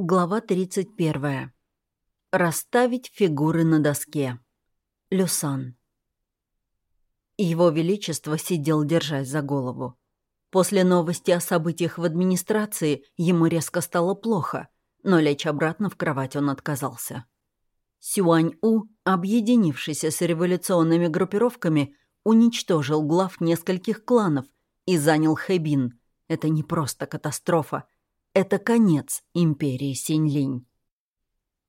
Глава 31. Расставить фигуры на доске. Люсан. Его Величество сидел, держась за голову. После новости о событиях в администрации ему резко стало плохо, но лечь обратно в кровать он отказался. Сюань-У, объединившийся с революционными группировками, уничтожил глав нескольких кланов и занял Хэбин. Это не просто катастрофа, это конец империи Синьлинь.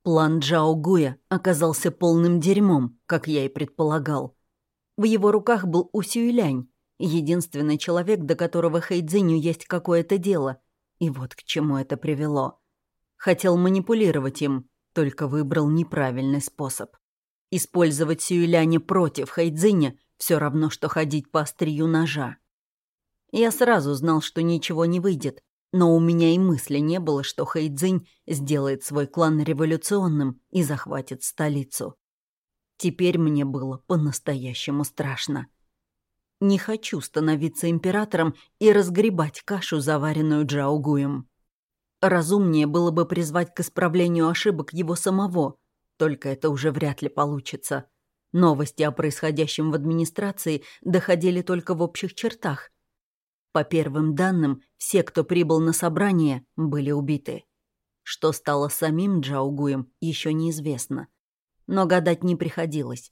План Джао Гуя оказался полным дерьмом, как я и предполагал. В его руках был Усюйлянь, единственный человек, до которого Хэйдзиню есть какое-то дело. И вот к чему это привело. Хотел манипулировать им, только выбрал неправильный способ. Использовать Сюэляня против Хайдзиня все равно, что ходить по острию ножа. Я сразу знал, что ничего не выйдет, но у меня и мысли не было, что Хэйдзинь сделает свой клан революционным и захватит столицу. Теперь мне было по-настоящему страшно. Не хочу становиться императором и разгребать кашу, заваренную Джаугуем. Разумнее было бы призвать к исправлению ошибок его самого, только это уже вряд ли получится. Новости о происходящем в администрации доходили только в общих чертах – по первым данным, все, кто прибыл на собрание, были убиты. Что стало самим Джаугуем, еще неизвестно. Но гадать не приходилось.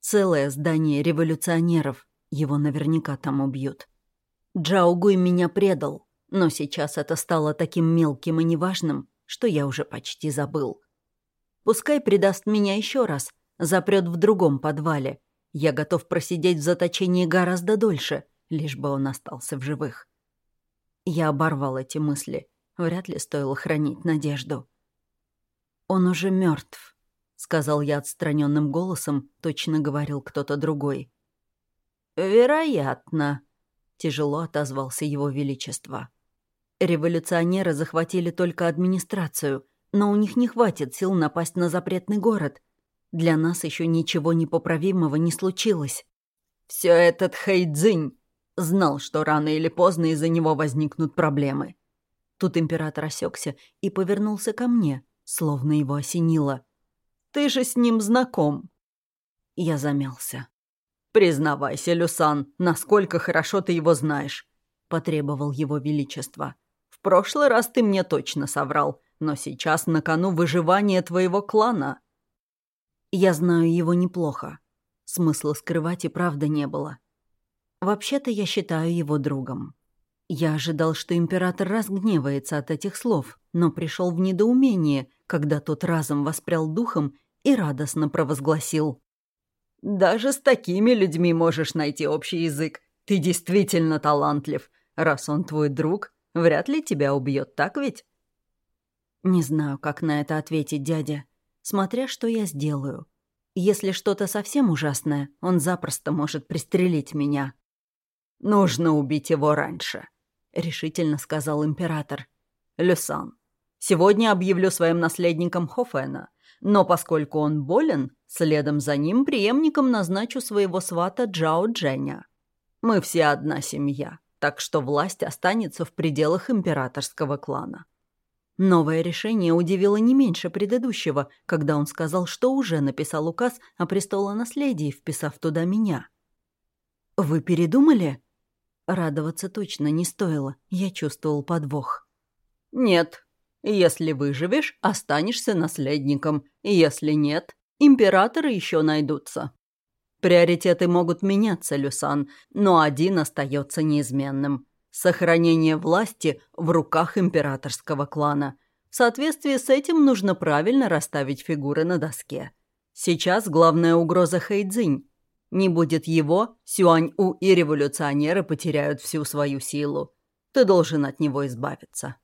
Целое здание революционеров, его наверняка там убьют. Джаугуй меня предал, но сейчас это стало таким мелким и неважным, что я уже почти забыл. Пускай предаст меня еще раз, запрет в другом подвале. Я готов просидеть в заточении гораздо дольше — лишь бы он остался в живых. Я оборвал эти мысли. Вряд ли стоило хранить надежду. «Он уже мертв, сказал я отстраненным голосом, точно говорил кто-то другой. «Вероятно», — тяжело отозвался его величество. «Революционеры захватили только администрацию, но у них не хватит сил напасть на запретный город. Для нас еще ничего непоправимого не случилось». «Все этот Хэйдзинь Знал, что рано или поздно из-за него возникнут проблемы. Тут император осекся и повернулся ко мне, словно его осенило. «Ты же с ним знаком». Я замялся. «Признавайся, Люсан, насколько хорошо ты его знаешь», — потребовал его величество. «В прошлый раз ты мне точно соврал, но сейчас на кону выживание твоего клана». «Я знаю его неплохо. Смысла скрывать и правда не было. Вообще-то я считаю его другом. Я ожидал, что император разгневается от этих слов, но пришел в недоумение, когда тот разом воспрял духом и радостно провозгласил. «Даже с такими людьми можешь найти общий язык. Ты действительно талантлив. Раз он твой друг, вряд ли тебя убьет, так ведь?» Не знаю, как на это ответить дядя, смотря что я сделаю. Если что-то совсем ужасное, он запросто может пристрелить меня. «Нужно убить его раньше», — решительно сказал император. «Люсан, сегодня объявлю своим наследником Хофена, но поскольку он болен, следом за ним преемником назначу своего свата Джао Дженя. Мы все одна семья, так что власть останется в пределах императорского клана». Новое решение удивило не меньше предыдущего, когда он сказал, что уже написал указ о престолонаследии, вписав туда меня. «Вы передумали?» Радоваться точно не стоило, я чувствовал подвох. «Нет. Если выживешь, останешься наследником. Если нет, императоры еще найдутся. Приоритеты могут меняться, Люсан, но один остается неизменным. Сохранение власти в руках императорского клана. В соответствии с этим нужно правильно расставить фигуры на доске. Сейчас главная угроза Хэйдзинь, не будет его, Сюань-У и революционеры потеряют всю свою силу. Ты должен от него избавиться.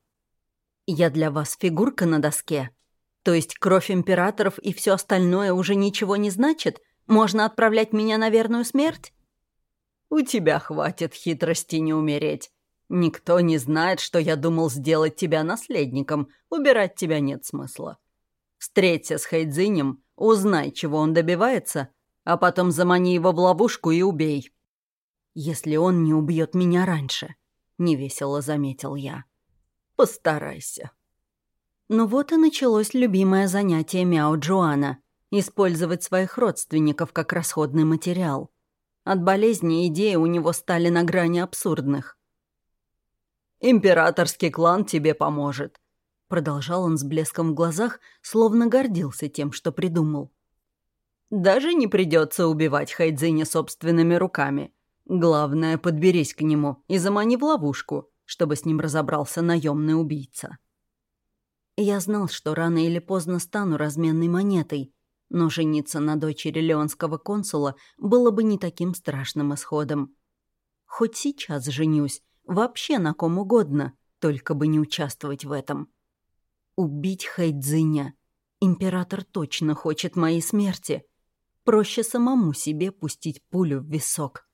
Я для вас фигурка на доске. То есть кровь императоров и все остальное уже ничего не значит? Можно отправлять меня на верную смерть? У тебя хватит хитрости не умереть. Никто не знает, что я думал сделать тебя наследником. Убирать тебя нет смысла. Встреться с Хайдзинем, узнай, чего он добивается, а потом замани его в ловушку и убей. Если он не убьет меня раньше, невесело заметил я. Постарайся. Ну вот и началось любимое занятие Мяо Джоана — использовать своих родственников как расходный материал. От болезни идеи у него стали на грани абсурдных. «Императорский клан тебе поможет», — продолжал он с блеском в глазах, словно гордился тем, что придумал. «Даже не придется убивать Хайдзиня собственными руками. Главное, подберись к нему и замани в ловушку, чтобы с ним разобрался наемный убийца». Я знал, что рано или поздно стану разменной монетой, но жениться на дочери леонского консула было бы не таким страшным исходом. Хоть сейчас женюсь, вообще на ком угодно, только бы не участвовать в этом. Убить Хайдзиня. Император точно хочет моей смерти. Проще самому себе пустить пулю в висок.